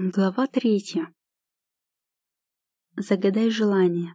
Глава третья. Загадай желание.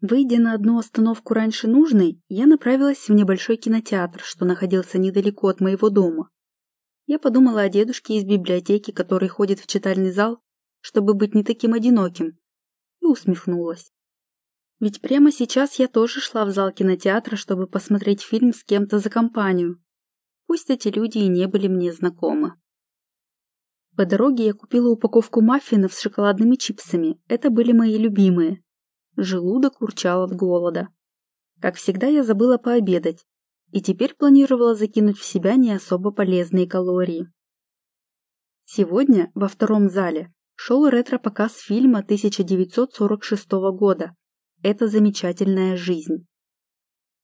Выйдя на одну остановку раньше нужной, я направилась в небольшой кинотеатр, что находился недалеко от моего дома. Я подумала о дедушке из библиотеки, который ходит в читальный зал, чтобы быть не таким одиноким, и усмехнулась. Ведь прямо сейчас я тоже шла в зал кинотеатра, чтобы посмотреть фильм с кем-то за компанию. Пусть эти люди и не были мне знакомы. По дороге я купила упаковку маффинов с шоколадными чипсами. Это были мои любимые. Желудок урчал от голода. Как всегда, я забыла пообедать. И теперь планировала закинуть в себя не особо полезные калории. Сегодня во втором зале шел ретро-показ фильма 1946 года «Это замечательная жизнь».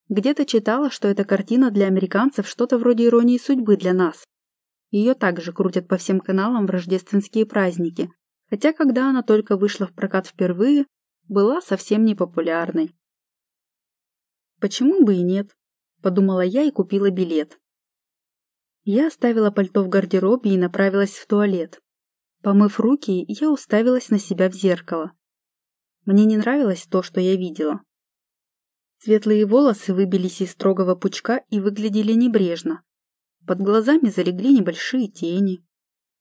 Где-то читала, что эта картина для американцев что-то вроде иронии судьбы для нас. Ее также крутят по всем каналам в рождественские праздники, хотя когда она только вышла в прокат впервые, была совсем не популярной. «Почему бы и нет?» – подумала я и купила билет. Я оставила пальто в гардеробе и направилась в туалет. Помыв руки, я уставилась на себя в зеркало. Мне не нравилось то, что я видела. Светлые волосы выбились из строгого пучка и выглядели небрежно, под глазами залегли небольшие тени,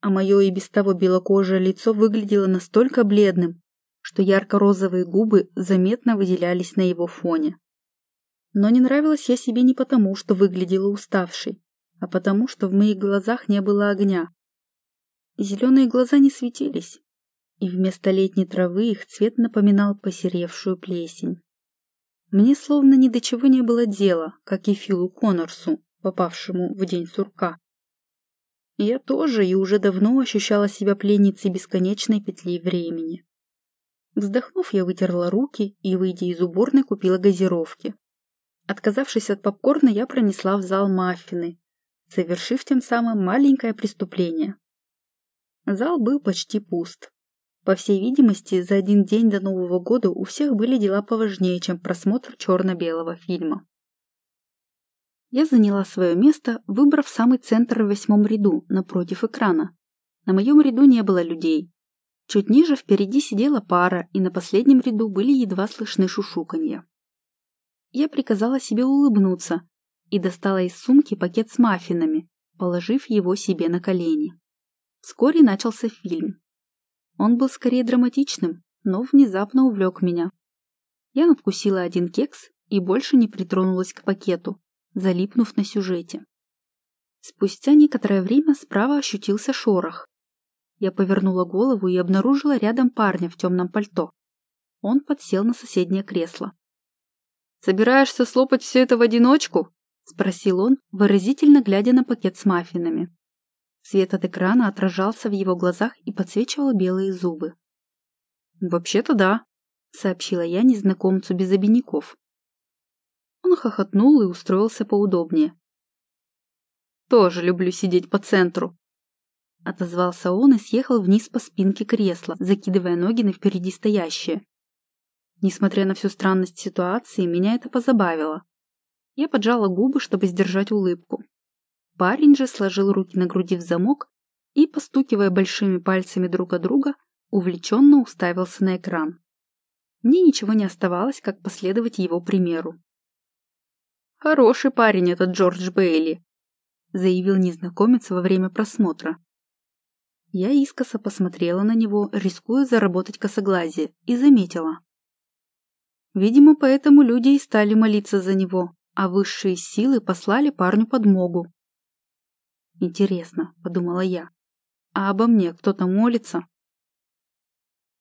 а мое и без того белокожее лицо выглядело настолько бледным, что ярко-розовые губы заметно выделялись на его фоне. Но не нравилась я себе не потому, что выглядела уставшей, а потому, что в моих глазах не было огня. Зеленые глаза не светились, и вместо летней травы их цвет напоминал посеревшую плесень. Мне словно ни до чего не было дела, как и Филу Коннорсу, попавшему в день сурка. Я тоже и уже давно ощущала себя пленницей бесконечной петли времени. Вздохнув, я вытерла руки и, выйдя из уборной, купила газировки. Отказавшись от попкорна, я пронесла в зал маффины, совершив тем самым маленькое преступление. Зал был почти пуст. По всей видимости, за один день до Нового года у всех были дела поважнее, чем просмотр черно-белого фильма. Я заняла свое место, выбрав самый центр в восьмом ряду, напротив экрана. На моем ряду не было людей. Чуть ниже впереди сидела пара, и на последнем ряду были едва слышны шушуканья. Я приказала себе улыбнуться и достала из сумки пакет с маффинами, положив его себе на колени. Вскоре начался фильм. Он был скорее драматичным, но внезапно увлек меня. Я надкусила один кекс и больше не притронулась к пакету, залипнув на сюжете. Спустя некоторое время справа ощутился шорох. Я повернула голову и обнаружила рядом парня в темном пальто. Он подсел на соседнее кресло. «Собираешься слопать все это в одиночку?» — спросил он, выразительно глядя на пакет с маффинами. Свет от экрана отражался в его глазах и подсвечивал белые зубы. «Вообще-то да», — сообщила я незнакомцу без обиняков. Он хохотнул и устроился поудобнее. «Тоже люблю сидеть по центру», — отозвался он и съехал вниз по спинке кресла, закидывая ноги на впереди стоящее. Несмотря на всю странность ситуации, меня это позабавило. Я поджала губы, чтобы сдержать улыбку. Парень же сложил руки на груди в замок и, постукивая большими пальцами друг от друга, увлеченно уставился на экран. Мне ничего не оставалось, как последовать его примеру. «Хороший парень этот Джордж Бейли», — заявил незнакомец во время просмотра. Я искоса посмотрела на него, рискуя заработать косоглазие, и заметила. Видимо, поэтому люди и стали молиться за него, а высшие силы послали парню подмогу. «Интересно», — подумала я, — «а обо мне кто-то молится?»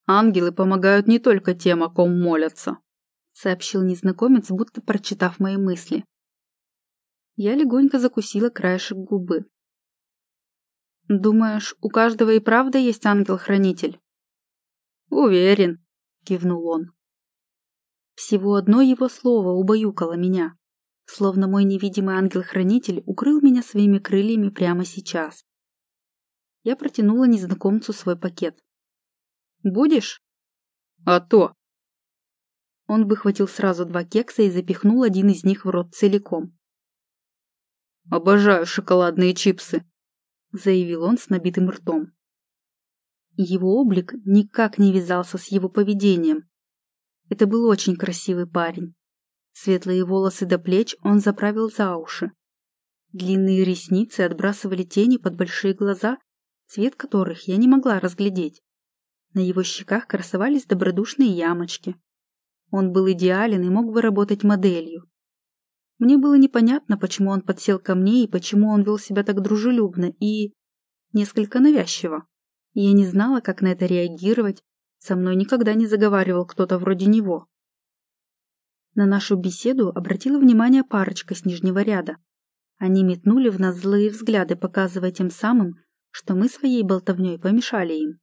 «Ангелы помогают не только тем, о ком молятся», сообщил незнакомец, будто прочитав мои мысли. Я легонько закусила краешек губы. «Думаешь, у каждого и правда есть ангел-хранитель?» «Уверен», — кивнул он. Всего одно его слово убаюкало меня, словно мой невидимый ангел-хранитель укрыл меня своими крыльями прямо сейчас. Я протянула незнакомцу свой пакет. «Будешь?» «А то!» Он выхватил сразу два кекса и запихнул один из них в рот целиком. «Обожаю шоколадные чипсы!» — заявил он с набитым ртом. Его облик никак не вязался с его поведением. Это был очень красивый парень. Светлые волосы до плеч он заправил за уши. Длинные ресницы отбрасывали тени под большие глаза, цвет которых я не могла разглядеть. На его щеках красовались добродушные ямочки. Он был идеален и мог бы работать моделью. Мне было непонятно, почему он подсел ко мне и почему он вел себя так дружелюбно и... несколько навязчиво. Я не знала, как на это реагировать. Со мной никогда не заговаривал кто-то вроде него. На нашу беседу обратила внимание парочка с нижнего ряда. Они метнули в нас злые взгляды, показывая тем самым, что мы своей болтовней помешали им.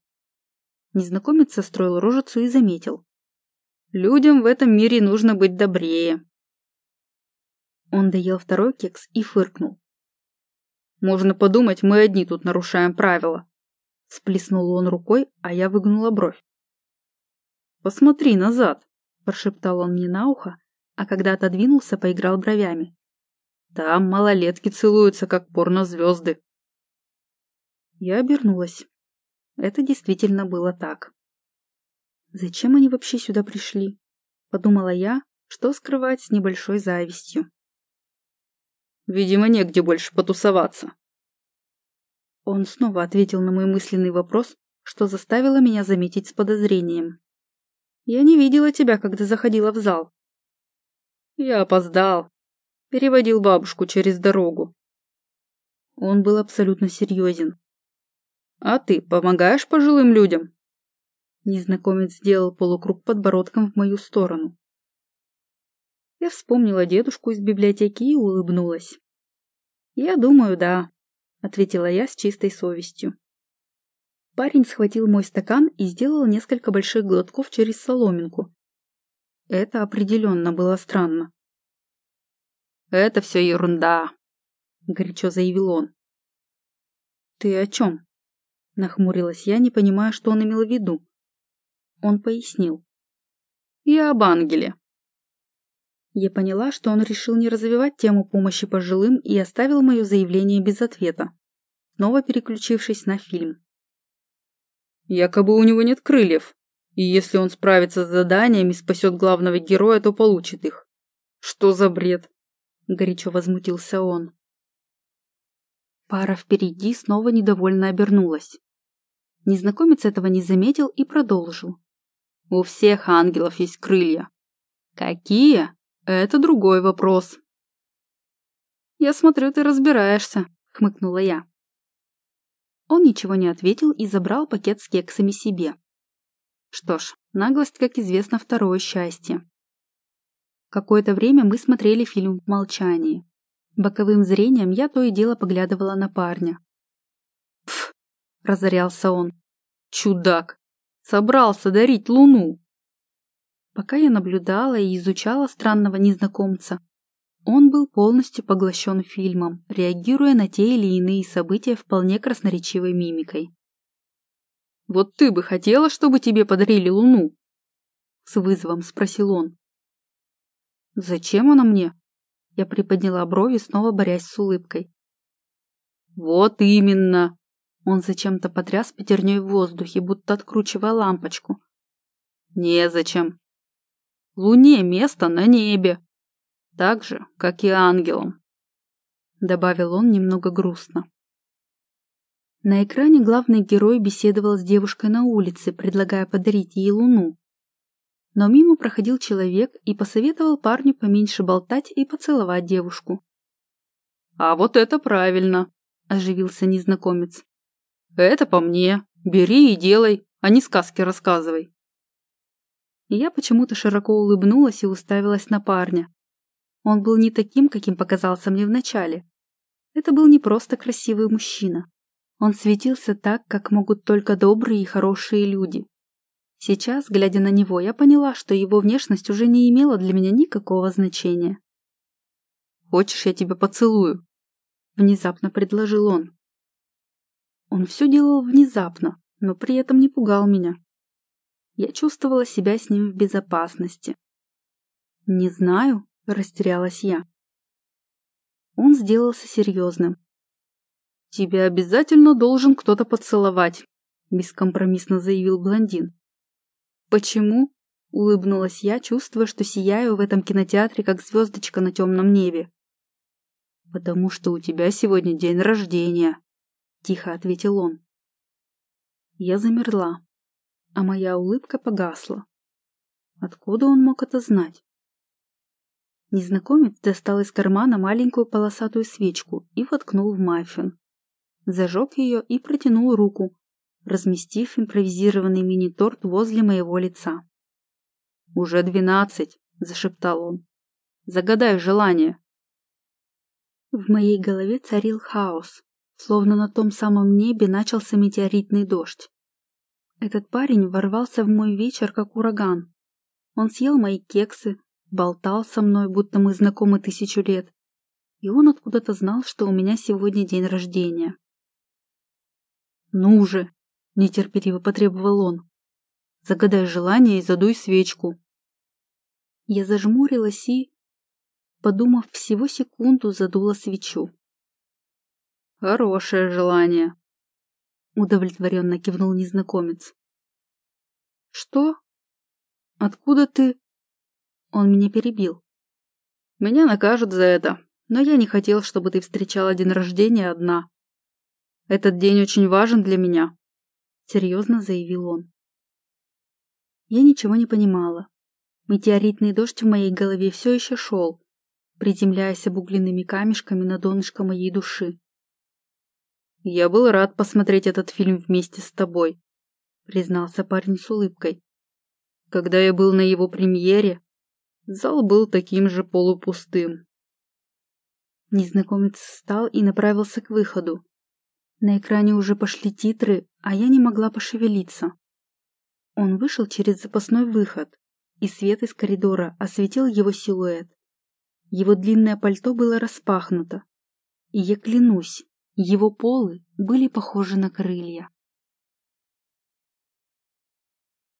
Незнакомец состроил рожицу и заметил. «Людям в этом мире нужно быть добрее». Он доел второй кекс и фыркнул. «Можно подумать, мы одни тут нарушаем правила. Сплеснул он рукой, а я выгнула бровь. «Посмотри назад!» – прошептал он мне на ухо, а когда отодвинулся, поиграл бровями. «Там малолетки целуются, как порнозвезды!» Я обернулась. Это действительно было так. «Зачем они вообще сюда пришли?» – подумала я, что скрывать с небольшой завистью. «Видимо, негде больше потусоваться», он снова ответил на мой мысленный вопрос, что заставило меня заметить с подозрением. «Я не видела тебя, когда заходила в зал». «Я опоздал. Переводил бабушку через дорогу». Он был абсолютно серьезен. «А ты помогаешь пожилым людям?» Незнакомец сделал полукруг подбородком в мою сторону. Я вспомнила дедушку из библиотеки и улыбнулась. «Я думаю, да ответила я с чистой совестью. Парень схватил мой стакан и сделал несколько больших глотков через соломинку. Это определенно было странно. «Это все ерунда», — горячо заявил он. «Ты о чем?» — нахмурилась я, не понимая, что он имел в виду. Он пояснил. «Я об ангеле». Я поняла, что он решил не развивать тему помощи пожилым и оставил мое заявление без ответа, снова переключившись на фильм. «Якобы у него нет крыльев, и если он справится с заданиями и спасет главного героя, то получит их. Что за бред?» – горячо возмутился он. Пара впереди снова недовольно обернулась. Незнакомец этого не заметил и продолжил. «У всех ангелов есть крылья. Какие? Это другой вопрос. «Я смотрю, ты разбираешься», — хмыкнула я. Он ничего не ответил и забрал пакет с кексами себе. Что ж, наглость, как известно, второе счастье. Какое-то время мы смотрели фильм в молчании. Боковым зрением я то и дело поглядывала на парня. «Пф!» – разорялся он. «Чудак! Собрался дарить луну!» Пока я наблюдала и изучала странного незнакомца, он был полностью поглощен фильмом, реагируя на те или иные события вполне красноречивой мимикой. «Вот ты бы хотела, чтобы тебе подарили луну?» С вызовом спросил он. «Зачем она мне?» Я приподняла брови, снова борясь с улыбкой. «Вот именно!» Он зачем-то потряс пятерней в воздухе, будто откручивая лампочку. «Незачем. Луне место на небе. Так же, как и ангелам. Добавил он немного грустно. На экране главный герой беседовал с девушкой на улице, предлагая подарить ей луну. Но мимо проходил человек и посоветовал парню поменьше болтать и поцеловать девушку. «А вот это правильно!» – оживился незнакомец. «Это по мне. Бери и делай, а не сказки рассказывай» я почему-то широко улыбнулась и уставилась на парня. Он был не таким, каким показался мне вначале. Это был не просто красивый мужчина. Он светился так, как могут только добрые и хорошие люди. Сейчас, глядя на него, я поняла, что его внешность уже не имела для меня никакого значения. «Хочешь, я тебя поцелую?» – внезапно предложил он. Он все делал внезапно, но при этом не пугал меня. Я чувствовала себя с ним в безопасности. «Не знаю», — растерялась я. Он сделался серьезным. «Тебя обязательно должен кто-то поцеловать», — бескомпромиссно заявил блондин. «Почему?» — улыбнулась я, чувствуя, что сияю в этом кинотеатре, как звездочка на темном небе. «Потому что у тебя сегодня день рождения», — тихо ответил он. Я замерла, а моя улыбка погасла. Откуда он мог это знать? Незнакомец достал из кармана маленькую полосатую свечку и воткнул в маффин. Зажег ее и протянул руку, разместив импровизированный мини-торт возле моего лица. «Уже двенадцать», — зашептал он. «Загадай желание». В моей голове царил хаос, словно на том самом небе начался метеоритный дождь. Этот парень ворвался в мой вечер, как ураган. Он съел мои кексы, болтал со мной, будто мы знакомы тысячу лет. И он откуда-то знал, что у меня сегодня день рождения. «Ну же!» — нетерпеливо потребовал он. «Загадай желание и задуй свечку». Я зажмурилась и, подумав всего секунду, задула свечу. «Хорошее желание», — удовлетворенно кивнул незнакомец. «Что? Откуда ты?» Он меня перебил. «Меня накажут за это, но я не хотел, чтобы ты встречала день рождения одна. Этот день очень важен для меня», — серьезно заявил он. Я ничего не понимала. Метеоритный дождь в моей голове все еще шел, приземляясь обугленными камешками на донышко моей души. «Я был рад посмотреть этот фильм вместе с тобой», — признался парень с улыбкой. «Когда я был на его премьере, зал был таким же полупустым». Незнакомец встал и направился к выходу. На экране уже пошли титры, а я не могла пошевелиться. Он вышел через запасной выход, и свет из коридора осветил его силуэт. Его длинное пальто было распахнуто. И я клянусь, его полы были похожи на крылья.